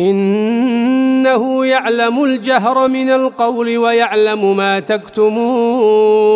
إنه يعلم الجهر من القول ويعلم ما تكتمون.